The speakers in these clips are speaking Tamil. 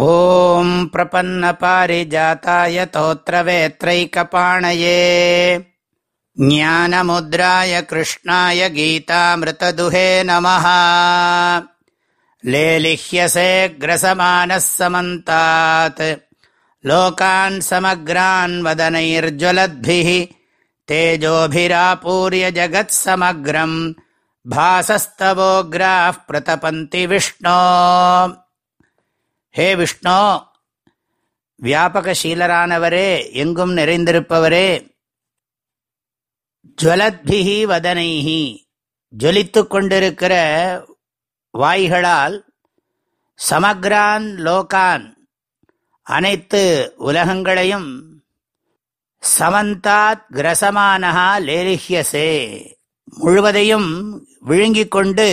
ॐ प्रपन्नपारिजाताय तोत्रवेत्रैकपाणये ज्ञानमुद्राय कृष्णाय गीतामृतदुहे नमः लेलिह्यसेऽग्रसमानः समन्तात् लोकान् समग्रान् वदनैर्ज्वलद्भिः तेजोभिरापूर्य जगत्समग्रम् भासस्तवोग्राः प्रतपन्ति विष्णो ஹே விஷ்ணோ வியாபகசீலரானவரே எங்கும் நிறைந்திருப்பவரே. ஜுவலத்பிகி வதனைஹி ஜொலித்து கொண்டிருக்கிற வாய்களால் சமக்ரான் லோகான் அனைத்து உலகங்களையும் சமந்தாத் கிரசமானஹா லேலிஹியசே முழுவதையும் விழுங்கிக் கொண்டு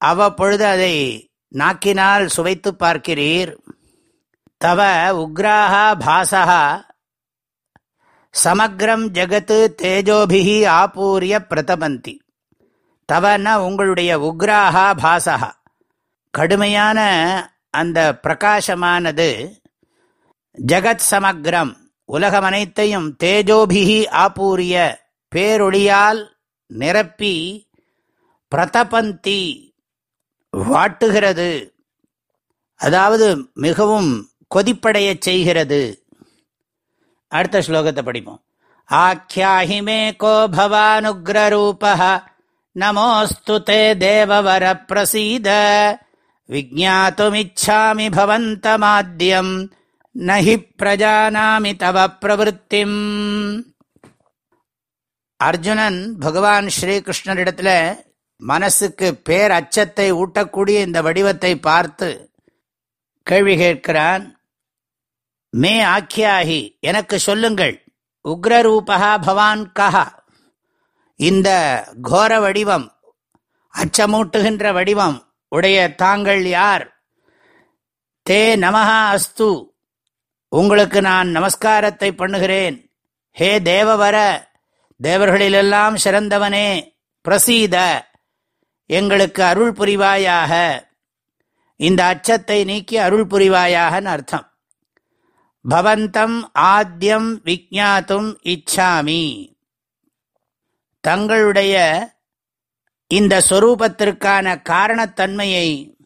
அவ்வப்பொழுது அதை நாக்கினால் சுவைத்து பார்க்கிறீர். தவ உக்ராக பாசா சமக்ரம் ஜகத்து தேஜோபிகி ஆபூரிய பிரதபந்தி தவன உங்களுடைய உக்ராகா பாசகா கடுமையான அந்த பிரகாசமானது ஜகத் சமக்ரம் உலகம் அனைத்தையும் தேஜோபிகி ஆபூரிய பேரொளியால் நிரப்பி பிரதபந்தி வாட்டுகிறது. அதாவது மிகவும் கொதிப்படைய செய்கிறது. அடுத்த ஸ்லோகத்தை படிப்போம். ஆக்கியாஹிமே கோ பவானுகிரூப நமோஸ்து தே தேவவர பிரசீத. விஜாத்துமிச்சாமி பவந்த மாத்தியம் நஹி பிரஜானாமி தவ பிரவருத்திம். அர்ஜுனன் பகவான் ஸ்ரீகிருஷ்ணரிடத்தில் மனசுக்கு பேர் அச்சத்தை ஊட்டக்கூடிய இந்த வடிவத்தை பார்த்து கேள்வி கேட்கிறான் மே ஆக்கியாகி எனக்கு சொல்லுங்கள் உக்ரரூபகா பவான் கஹா? இந்த கோர வடிவம் அச்சமூட்டுகின்ற வடிவம் உடைய தாங்கள் யார்? தே நமஹா அஸ்து உங்களுக்கு நான் நமஸ்காரத்தை பண்ணுகிறேன். ஹே தேவவர தேவர்களிலெல்லாம் சிறந்தவனே பிரசீத. எங்களுக்கு அருள் புரிவாயாக. இந்த அச்சத்தை நீக்கி அருள் புரிவாயாகன்னு அர்த்தம். பவந்தம் ஆத்தியம் விஜாத்தும் இச்சாமி. தங்களுடைய இந்த சொரூபத்திற்கான காரணத்தன்மையை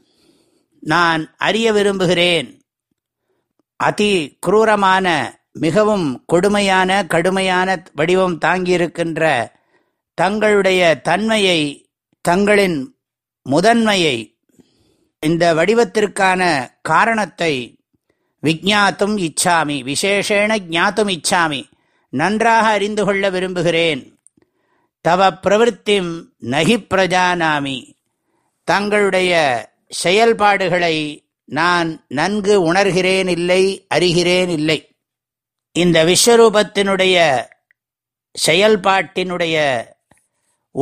நான் அறிய விரும்புகிறேன். அதி குரூரமான மிகவும் கொடுமையான கடுமையான வடிவம் தாங்கியிருக்கின்ற தங்களுடைய தன்மையை தங்களின் முதன்மையை இந்த வடிவத்திற்கான காரணத்தை விஜாத்தும் இச்சாமி விசேஷேன ஜாத்தும் இச்சாமி நன்றாக அறிந்து கொள்ள விரும்புகிறேன். தவ பிரவருத்திம் நகி பிரஜானாமி. தங்களுடைய செயல்பாடுகளை நான் நன்கு உணர்கிறேன் இல்லை அறிகிறேன் இல்லை இந்த விஸ்வரூபத்தினுடைய செயல்பாட்டினுடைய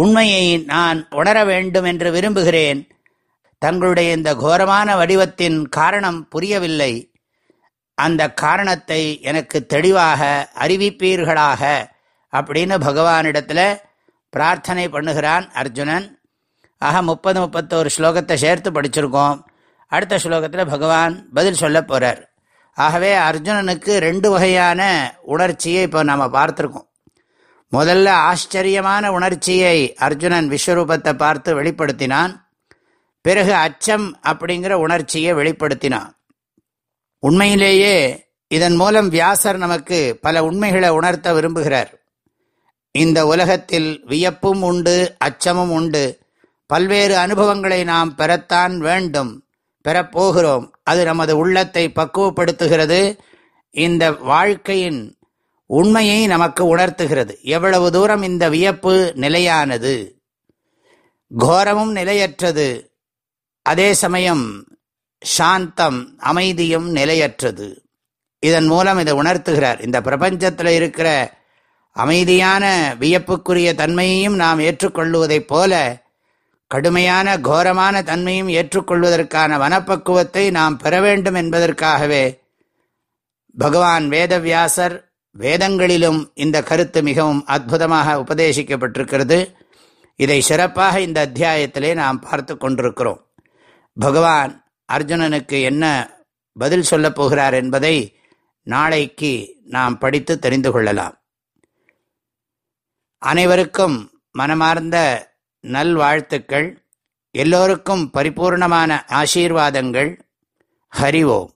உண்மையை நான் உணர வேண்டும் என்று விரும்புகிறேன். தங்களுடைய இந்த கோரமான வடிவத்தின் காரணம் புரியவில்லை. அந்த காரணத்தை எனக்கு தெளிவாக அறிவிப்பீர்களாக அப்படின்னு பகவானிடத்தில் பிரார்த்தனை பண்ணுகிறான் அர்ஜுனன். ஆக முப்பது முப்பத்தோரு ஸ்லோகத்தை சேர்த்து படிச்சிருக்கோம். அடுத்த ஸ்லோகத்தில் பகவான் பதில் சொல்ல போகிறார் ஆகவே அர்ஜுனனுக்கு ரெண்டு வகையான உணர்ச்சியை இப்போ நாம் பார்த்துருக்கோம். முதல்ல ஆச்சரியமான உணர்ச்சியை அர்ஜுனன் விஸ்வரூபத்தை பார்த்து வெளிப்படுத்தினான். பிறகு அச்சம் அப்படிங்கிற உணர்ச்சியை வெளிப்படுத்தினான். உண்மையிலேயே இதன் மூலம் வியாசர் நமக்கு பல உண்மைகளை உணர்த்த விரும்புகிறார். இந்த உலகத்தில் வியப்பும் உண்டு அச்சமும் உண்டு. பல்வேறு அனுபவங்களை நாம் பெறத்தான் வேண்டும் பெறப்போகிறோம். அது நமது உள்ளத்தை பக்குவப்படுத்துகிறது. இந்த வாழ்க்கையின் உண்மையை நமக்கு உணர்த்துகிறது. எவ்வளவு தூரம் இந்த வியப்பு நிலையானது? கோரமும் நிலையற்றது. அதே சமயம் சாந்தம் அமைதியும் நிலையற்றது. இதன் மூலம் இதை உணர்த்துகிறார். இந்த பிரபஞ்சத்தில் இருக்கிற அமைதியான வியப்புக்குரிய தன்மையையும் நாம் ஏற்றுக்கொள்ளுவதைப் போல கடுமையான கோரமான தன்மையும் ஏற்றுக்கொள்வதற்கான வனப்பக்குவத்தை நாம் பெற வேண்டும் என்பதற்காகவே பகவான் வேதவியாசர் வேதங்களிலும் இந்த கருத்து மிகவும் அற்புதமாக உபதேசிக்கப்பட்டிருக்கிறது. இதை சிறப்பாக இந்த அத்தியாயத்திலே நாம் பார்த்து கொண்டிருக்கிறோம். பகவான் அர்ஜுனனுக்கு என்ன பதில் சொல்லப் போகிறார் என்பதை நாளைக்கு நாம் படித்து தெரிந்து கொள்ளலாம். அனைவருக்கும் மனமார்ந்த நல்வாழ்த்துக்கள். எல்லோருக்கும் பரிபூர்ணமான ஆசீர்வாதங்கள். ஹரி ஓம்.